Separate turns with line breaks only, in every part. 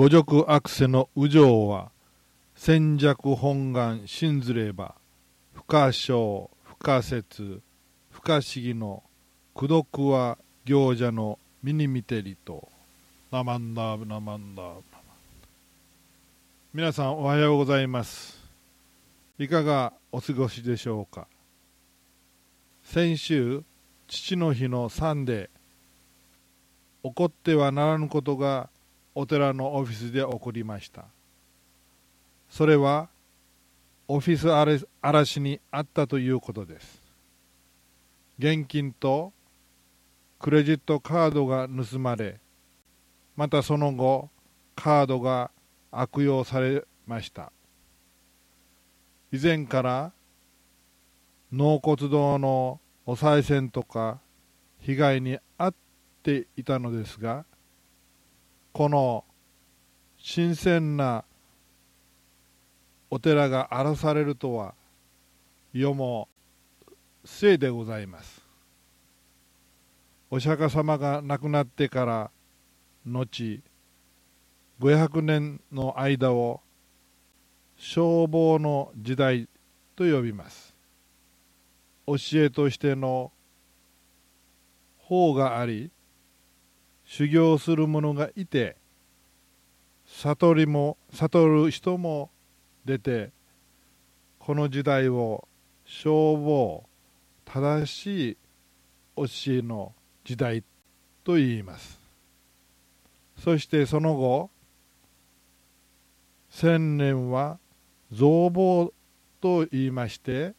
五辱悪世の右上は戦弱本願信ずれば不可証不可説不可思議の功徳は行者の身に見てりと。ナマンダーナマンダ。ー皆さんおはようございます。いかがお過ごしでしょうか？先週父の日のサンデー。起こってはならぬことがお寺のオフィスで起こりました。それはオフィス嵐にあったということです。現金とクレジットカードが盗まれまたその後カードが悪用されました。以前から納骨堂のお賽銭とか被害に遭っていたのですがこの新鮮なお寺が荒らされるとは世も末でございます。お釈迦様が亡くなってから後500年の間を消防の時代と呼びます。教えとしての法があり修行する者がいて悟りも悟る人も出てこの時代を消防正しい教えの時代と言います。そしてその後千年は造房と言いまして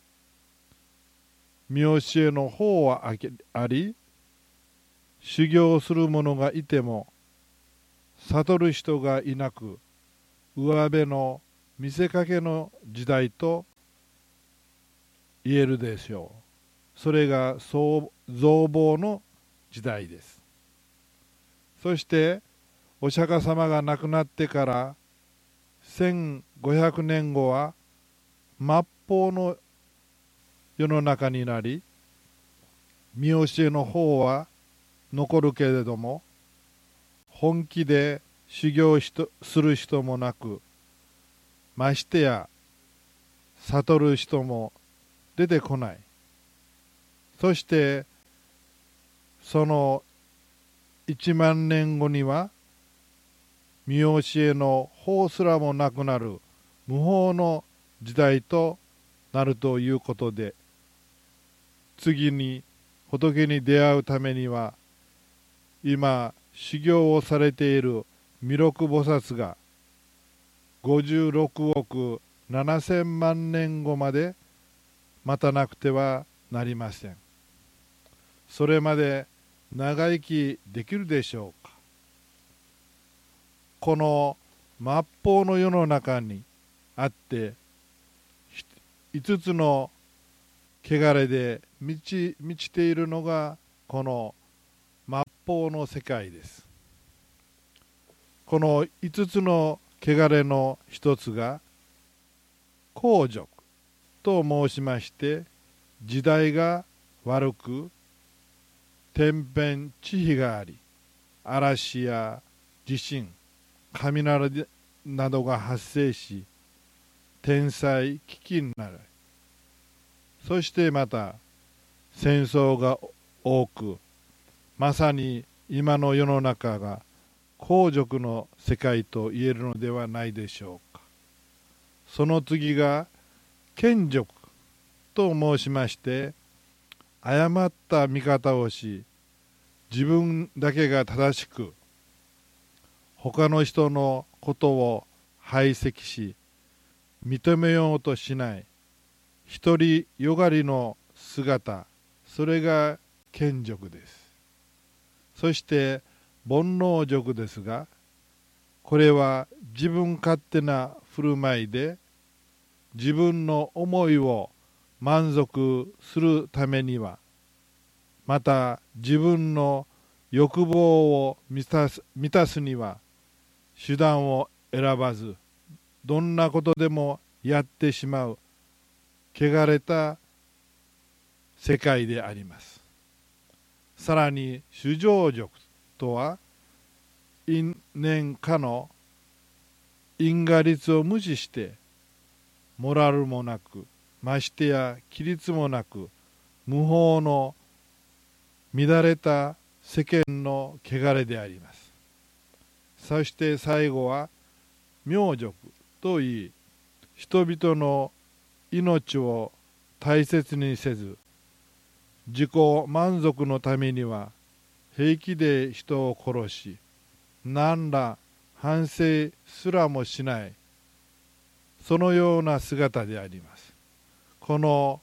見教えの方はあり修行する者がいても悟る人がいなく上辺の見せかけの時代と言えるでしょう。それが造房の時代です。そしてお釈迦様が亡くなってから1500年後は末法の世の中になり見教えの方は残るけれども本気で修行しとする人もなくましてや悟る人も出てこない。そしてその1万年後には見教えの法すらもなくなる無法の時代となるということで次に仏に出会うためには今修行をされている弥勒菩薩が56億7,000万年後まで待たなくてはなりません。それまで長生きできるでしょうか。この末法の世の中にあって5つの汚れで満ち満ちているのがこの法の世界です。この5つの汚れの一つが皇辱と申しまして時代が悪く天変地異があり嵐や地震雷などが発生し天災危機になる。そしてまた戦争が多くまさに今の世の中が皇族の世界と言えるのではないでしょうか。その次が権力と申しまして誤った見方をし自分だけが正しく他の人のことを排斥し認めようとしない独りよがりの姿それが権力です。そして煩悩辱ですがこれは自分勝手な振る舞いで自分の思いを満足するためにはまた自分の欲望を満たす満たすには手段を選ばずどんなことでもやってしまう汚れた世界であります。さらに主情 dục とは因縁かの因果律を無視してモラルもなくましてや規律もなく無法の乱れた世間の汚れであります。そして最後は明辱といい人々の命を大切にせず自己満足のためには平気で人を殺し何ら反省すらもしないそのような姿であります。この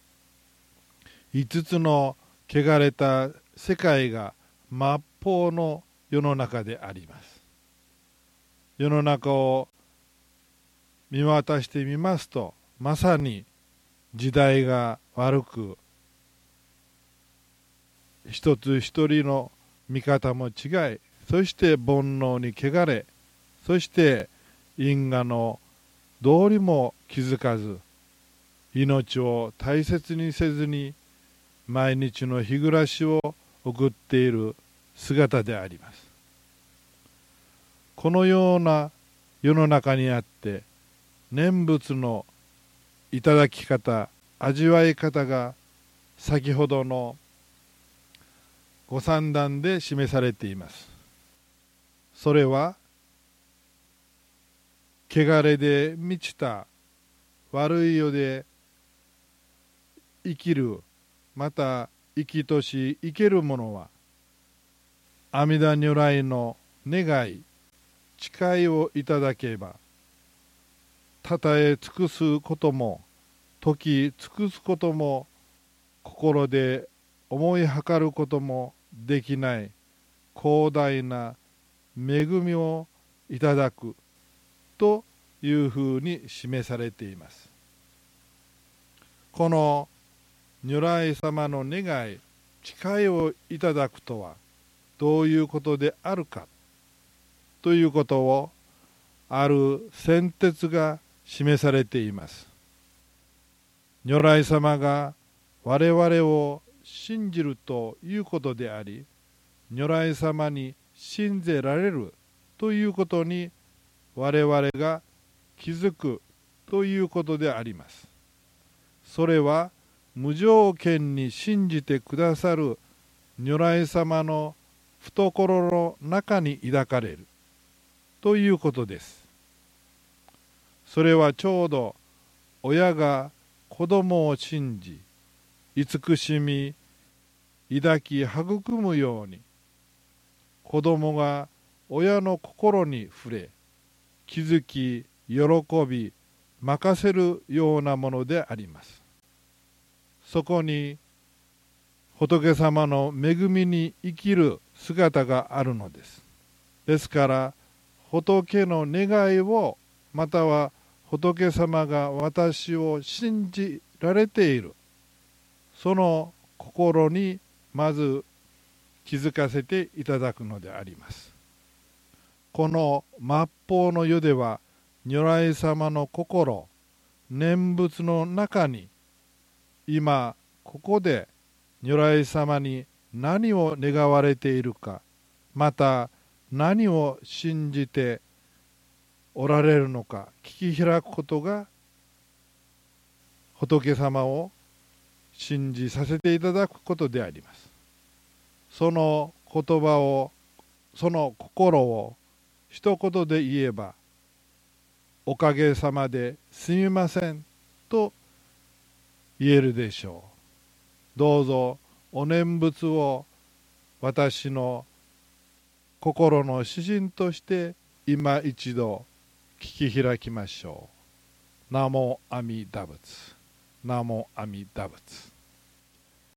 5つの汚れた世界が末法の世の中であります。世の中を見渡してみますとまさに時代が悪く一つ一人の見方も違いそして煩悩に汚れそして因果の道理も気づかず命を大切にせずに毎日の日暮らしを送っている姿であります。このような世の中にあって念仏のいただき方味わい方が先ほどのご三段で示されています。それは汚れで満ちた悪い世で生きるまた生きとし生ける者は阿弥陀如来の願い誓いをいただけばたたえ尽くすことも時尽くすことも心で思いはかることもできない広大な恵みをいただくというふうに示されています。この如来様の願い誓いをいただくとはどういうことであるかということをある先哲が示されています。如来様が我々を信じるということであり如来様に信ぜられるということに我々が気づくということであります。それは無条件に信じてくださる如来様の懐の中に抱かれるということです。それはちょうど親が子供を信じ慈しみ抱き育むように子供が親の心に触れ気づき喜び任せるようなものであります。そこに仏様の恵みに生きる姿があるのです。ですから仏の願いをまたは仏様が私を信じられているその心にまず気づかせていただくのであります。この末法の世では如来様の心念仏の中に今ここで如来様に何を願われているかまた何を信じておられるのか聞き開くことが仏様を信じさせていただくことでありますその言葉をその心を一言で言えばおかげさまですみませんと言えるでしょうどうぞお念仏を私の心の指針として今一度聞き開きましょう。ナモアミダ仏。ナモ阿弥陀仏。